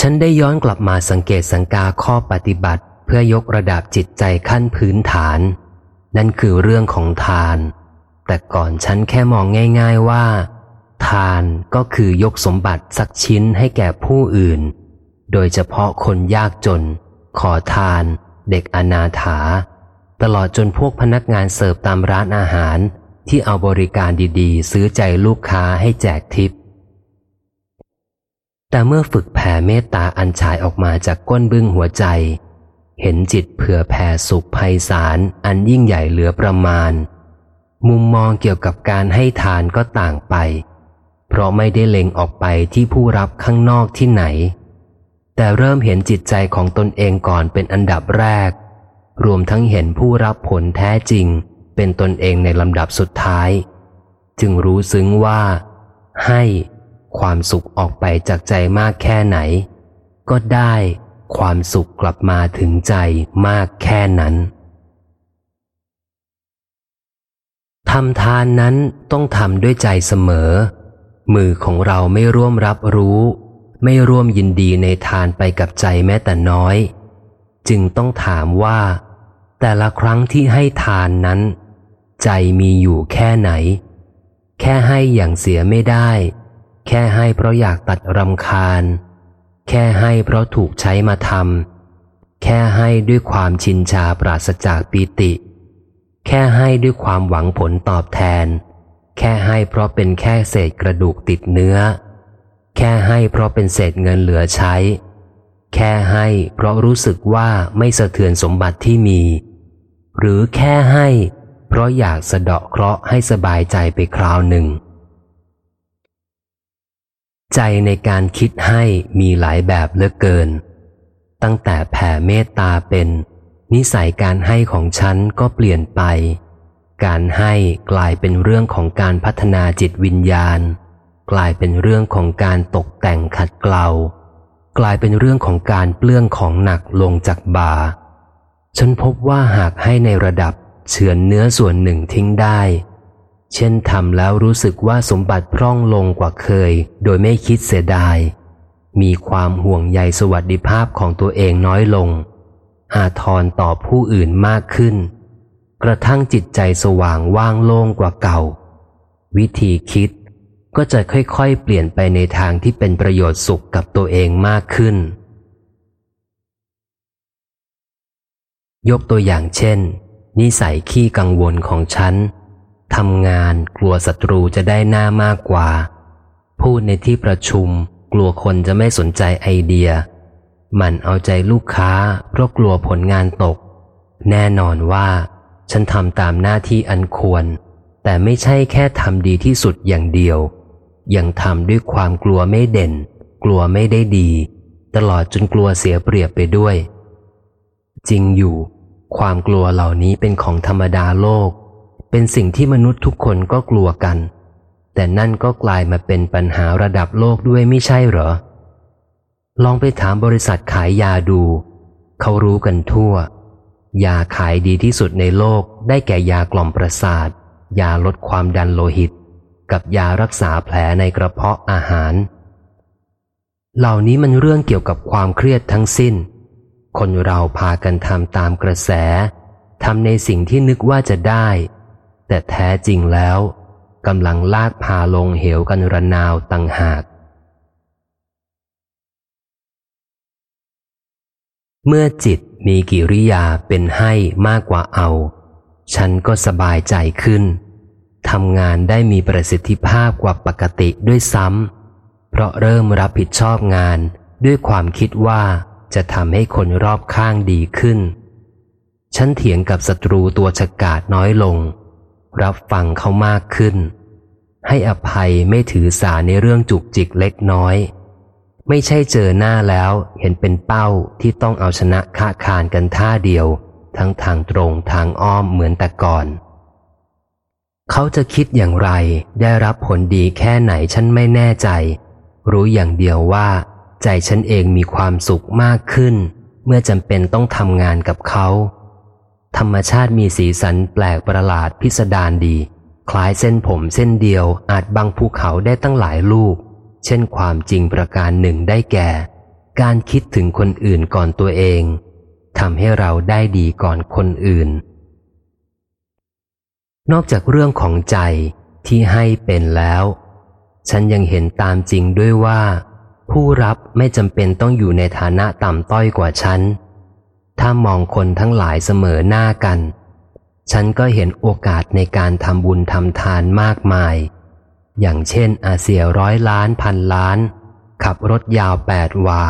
ฉันได้ย้อนกลับมาสังเกตสังกาข้อปฏิบัติเพื่อยกระดับจิตใจขั้นพื้นฐาน นั่นคือเรื่องของทาน แต่ก่อนฉันแค่มองง่าย ๆว่า ทานก็คือยกสมบัติสักชิ้นให้แก่ผู้อื่น โดยเฉพาะคนยากจน ขอทาน เด็กอนาถา ตลอดจนพวกพนักงานเสิร์ฟตามร้านอาหาร ที่เอาบริการดีๆ ซื้อใจลูกค้าให้แจกทิป แต่เมื่อฝึกแผ่เมตตาอันฉายออกมาจากก้นบึ้งหัวใจ เห็นจิตเผื่อแผ่สุขภัยสารอันยิ่งใหญ่เหลือประมาณ มุมมองเกี่ยวกับการให้ทานก็ต่างไป เพราะไม่ได้เล็งออกไปที่ผู้รับข้างนอกที่ไหน แต่เริ่มเห็นจิตใจของตนเองก่อนเป็นอันดับแรก รวมทั้งเห็นผู้รับผลแท้จริง เป็นตนเองในลำดับสุดท้าย จึงรู้ซึ้งว่า ให้ ความสุขออกไปจากใจมากแค่ไหน ก็ได้ความสุขกลับมาถึงใจมากแค่นั้นทำทานนั้นต้องทำด้วยใจเสมอ มือของเราไม่ร่วมรับรู้ ไม่ร่วมยินดีในทานไปกับใจแม้แต่น้อย จึงต้องถามว่า แต่ละครั้งที่ให้ทานนั้น ใจมีอยู่แค่ไหน แค่ให้อย่างเสียไม่ได้ แค่ให้เพราะอยากตัดรำคาญ แค่ให้เพราะถูกใช้มาทำแค่ให้ด้วยความชินชาปราศจากปีติ แค่ให้ด้วยความหวังผลตอบแทน แค่ให้เพราะเป็นแค่เศษกระดูกติดเนื้อ แค่ให้เพราะเป็นเศษเงินเหลือใช้ แค่ให้เพราะรู้สึกว่าไม่สะเทือนสมบัติที่มี หรือแค่ให้ เพราะอยากสะเดาะเคราะห์ให้สบายใจไปคราวหนึ่ง ใจในการคิดให้มีหลายแบบเหลือเกิน ตั้งแต่แผ่เมตตาเป็น นิสัยการให้ของฉันก็เปลี่ยนไป การให้กลายเป็นเรื่องของการพัฒนาจิตวิญญาณ กลายเป็นเรื่องของการตกแต่งขัดเกลากลายเป็นเรื่องของการเปลื้องของหนักลงจากบ่า ฉันพบว่าหากให้ในระดับเฉือนเนื้อส่วนหนึ่งทิ้งได้ เช่นทำแล้วรู้สึกว่าสมบัติพร่องลงกว่าเคย โดยไม่คิดเสียดาย มีความห่วงใยสวัสดิภาพของตัวเองน้อยลง อาทรต่อผู้อื่นมากขึ้น กระทั่งจิตใจสว่างว่างโล่งกว่าเก่า วิธีคิดก็จะค่อยๆ เปลี่ยนไปในทางที่เป็นประโยชน์สุขกับตัวเองมากขึ้น ยกตัวอย่างเช่น นิสัยขี้กังวลของฉัน ทำงานกลัวศัตรูจะได้หน้ามากกว่า พูดในที่ประชุม กลัวคนจะไม่สนใจไอเดีย มันเอาใจลูกค้าเพราะกลัวผลงานตก แน่นอนว่า ฉันทำตามหน้าที่อันควร แต่ไม่ใช่แค่ทำดีที่สุดอย่างเดียว ยังทำด้วยความกลัวไม่เด่น กลัวไม่ได้ดี ตลอดจนกลัวเสียเปรียบไปด้วย จริงอยู่ ความกลัวเหล่านี้เป็นของธรรมดาโลก เป็นสิ่งที่มนุษย์ทุกคนก็กลัวกัน แต่นั่นก็กลายมาเป็นปัญหาระดับโลกด้วยไม่ใช่เหรอ ลองไปถามบริษัทขายยาดู เขารู้กันทั่ว ยาขายดีที่สุดในโลกได้แก่ยากล่อมประสาท ยาลดความดันโลหิต กับยารักษาแผลในกระเพาะอาหาร เหล่านี้มันเรื่องเกี่ยวกับความเครียดทั้งสิ้น คนเราพากันทำตามกระแสทำในสิ่งที่นึกว่าจะได้ แต่แท้จริงแล้วกำลังลากพาลงเหวกันระนาวตังหาก เมื่อจิตมีกิริยาเป็นให้มากกว่าเอา ฉันก็สบายใจขึ้นทำงานได้มีประสิทธิภาพกว่าปกติด้วยซ้ำเพราะเริ่มรับผิดชอบงานด้วยความคิดว่าจะทำให้คนรอบข้างดีขึ้น ฉันเถียงกับศัตรูตัวฉกาดน้อยลง รับฟังเขามากขึ้น ให้อภัยไม่ถือสาในเรื่องจุกจิกเล็กน้อย ไม่ใช่เจอหน้าแล้วเห็นเป็นเป้าที่ต้องเอาชนะค้าคานกันท่าเดียว ทั้งทางตรงทางอ้อมเหมือนแต่ก่อน เขาจะคิดอย่างไรได้รับผลดีแค่ไหนฉันไม่แน่ใจ รู้อย่างเดียวว่า ใจฉันเองมีความสุขมากขึ้น เมื่อจำเป็นต้องทำงานกับเขา ธรรมชาติมีสีสันแปลกประหลาดพิสดารดี คล้ายเส้นผมเส้นเดียวอาจบังภูเขาได้ตั้งหลายลูก เช่นความจริงประการหนึ่งได้แก่ การคิดถึงคนอื่นก่อนตัวเองทำให้เราได้ดีก่อนคนอื่น นอกจากเรื่องของใจที่ให้เป็นแล้ว ฉันยังเห็นตามจริงด้วยว่า ผู้รับไม่จำเป็นต้องอยู่ในฐานะต่ำต้อยกว่าฉัน ถ้ามองคนทั้งหลายเสมอหน้ากัน ฉันก็เห็นโอกาสในการทำบุญทำทานมากมาย อย่างเช่นอาเสียร้อยล้านพันล้าน ขับรถยาวแปดวา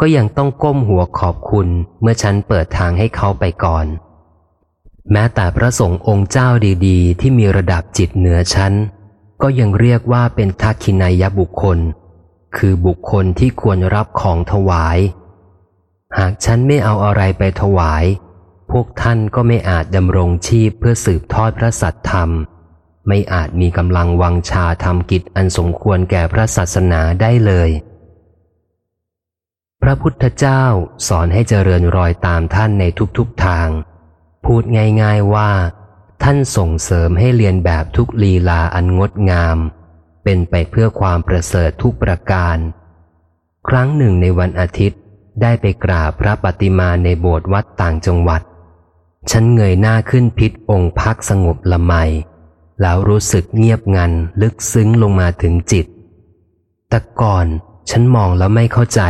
ก็ยังต้องก้มหัวขอบคุณเมื่อฉันเปิดทางให้เขาไปก่อน แม้แต่พระสงฆ์องค์เจ้าดีๆ ที่มีระดับจิตเหนือฉันก็ยังเรียกว่าเป็นทักขินายบุคคล คือบุคคลที่ควรรับของถวาย หากฉันไม่เอาอะไรไปถวาย พวกท่านก็ไม่อาจดำรงชีพเพื่อสืบทอดพระสัตธรรม ไม่อาจมีกำลังวังชาทำกิจอันสมควรแก่พระศาสนาได้เลย พระพุทธเจ้าสอนให้เจริญรอยตามท่านในทุกๆทาง พูดง่ายๆว่า ท่านส่งเสริมให้เรียนแบบทุกลีลาอันงดงาม เป็นไปเพื่อความประเสริฐทุกประการ ครั้งหนึ่งในวันอาทิตย์ ได้ไปกราบพระปฏิมาในโบสถ์วัดต่างจังหวัด ฉันเงยหน้าขึ้นพิษองค์พักสงบละไม แล้วรู้สึกเงียบงันลึกซึ้งลงมาถึงจิต แต่ก่อนฉันมองแล้วไม่เข้าใจ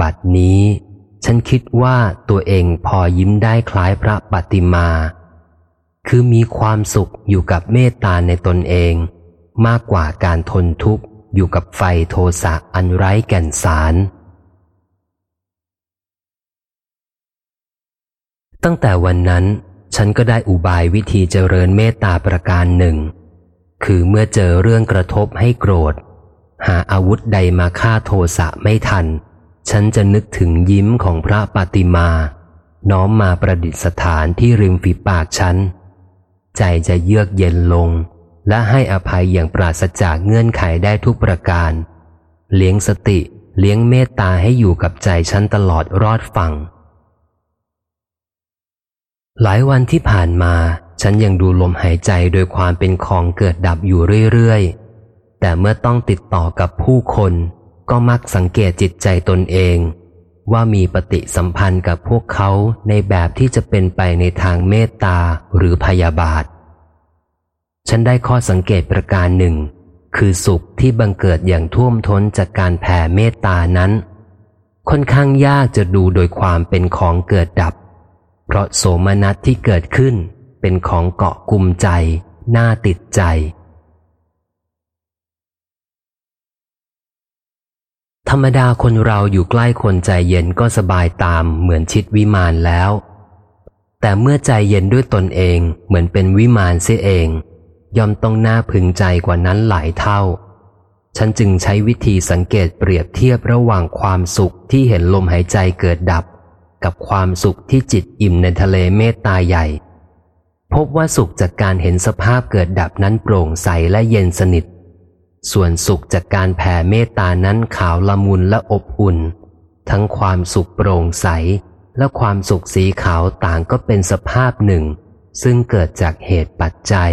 บัดนี้ฉันคิดว่าตัวเองพอยิ้มได้คล้ายพระปฏิมา คือมีความสุขอยู่กับเมตตาในตนเอง มากกว่าการทนทุกข์อยู่กับไฟโทสะอันไร้แก่นสาร ตั้งแต่วันนั้น ฉันก็ได้อุบายวิธีเจริญเมตตาประการหนึ่ง คือเมื่อเจอเรื่องกระทบให้โกรธ หาอาวุธใดมาฆ่าโทสะไม่ทัน ฉันจะนึกถึงยิ้มของพระปฏิมา น้อมมาประดิษฐานที่ริมฝีปากฉัน ใจจะเยือกเย็นลง และให้อภัยอย่างปราศจากเงื่อนไขได้ทุกประการ เลี้ยงสติเลี้ยงเมตตาให้อยู่กับใจฉันตลอดรอดฝั่ง หลายวันที่ผ่านมา ฉันยังดูลมหายใจโดยความเป็นของเกิดดับอยู่เรื่อยๆ แต่เมื่อต้องติดต่อกับผู้คน ก็มักสังเกตจิตใจตนเอง ว่ามีปฏิสัมพันธ์กับพวกเขาในแบบที่จะเป็นไปในทางเมตตาหรือพยาบาท ฉันได้ข้อสังเกตประการหนึ่ง คือสุขที่บังเกิดอย่างท่วมท้นจากการแผ่เมตตานั้น ค่อนข้างยากจะดูโดยความเป็นของเกิดดับ เพราะโสมนัสที่เกิดขึ้นเป็นของเกาะกลุ่มใจ น่าติดใจ ธรรมดาคนเราอยู่ใกล้คนใจเย็นก็สบายตามเหมือนชิดวิมานแล้ว แต่เมื่อใจเย็นด้วยตนเองเหมือนเป็นวิมานเสียเอง ย่อมต้องน่าพึงใจกว่านั้นหลายเท่า ฉันจึงใช้วิธีสังเกตเปรียบเทียบระหว่างความสุขที่เห็นลมหายใจเกิดดับ กับความสุขที่จิตอิ่มในทะเลเมตตาใหญ่ พบว่าสุขจากการเห็นสภาพเกิดดับนั้นโปร่งใสและเย็นสนิท ส่วนสุขจากการแผ่เมตตานั้นขาวละมุนและอบอุ่น ทั้งความสุขโปร่งใส และความสุขสีขาวต่างก็เป็นสภาพหนึ่ง ซึ่งเกิดจากเหตุปัจจัย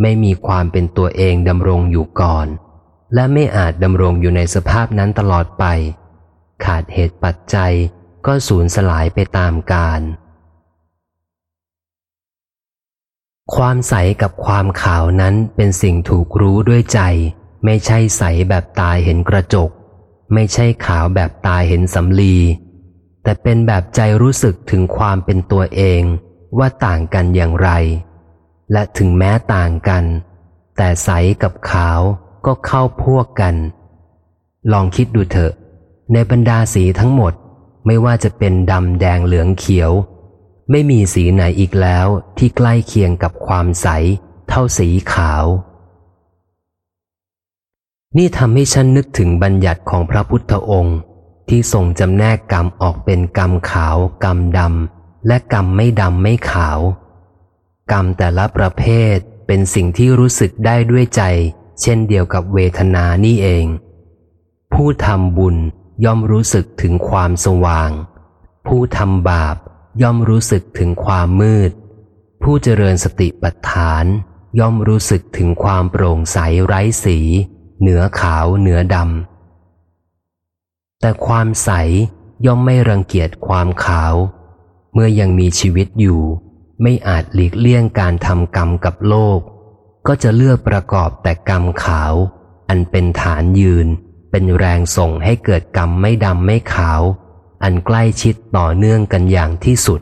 ไม่มีความเป็นตัวเองดำรงอยู่ก่อน และไม่อาจดำรงอยู่ในสภาพนั้นตลอดไป ขาดเหตุปัจจัย ก็สูญสลายไปตามกาลความใสกับความขาวนั้นเป็นสิ่งถูกรู้ด้วยใจ ไม่ใช่ใสแบบตายเห็นกระจก ไม่ใช่ขาวแบบตายเห็นสำลี แต่เป็นแบบใจรู้สึกถึงความเป็นตัวเองว่าต่างกันอย่างไร และถึงแม้ต่างกัน แต่ใสกับขาวก็เข้าพวกกัน ลองคิดดูเถอะ ในบรรดาสีทั้งหมด ไม่ว่าจะเป็นดำแดงเหลืองเขียว ไม่มีสีไหนอีกแล้วที่ใกล้เคียงกับความใส เท่าสีขาว นี่ทำให้ฉันนึกถึงบัญญัติของพระพุทธองค์ ที่ทรงจำแนกกรรมออกเป็นกรรมขาว กรรมดำและกรรมไม่ดำไม่ขาว กรรมแต่ละประเภทเป็นสิ่งที่รู้สึกได้ด้วยใจ เช่นเดียวกับเวทนานี่เอง ผู้ทำบุญ ย่อมรู้สึกถึงความสว่าง ผู้ทำบาปย่อมรู้สึกถึงความมืด ผู้เจริญสติปัฏฐาน ย่อมรู้สึกถึงความโปร่งใสไร้สี เหนือขาวเหนือดำ แต่ความใสย่อมไม่รังเกียจความขาว เมื่อยังมีชีวิตอยู่ ไม่อาจหลีกเลี่ยงการทำกรรมกับโลก ก็จะเลือกประกอบแต่กรรมขาว อันเป็นฐานยืน เป็นแรงส่งให้เกิดกรรมไม่ดำไม่ขาว อันใกล้ชิดต่อเนื่องกันอย่างที่สุด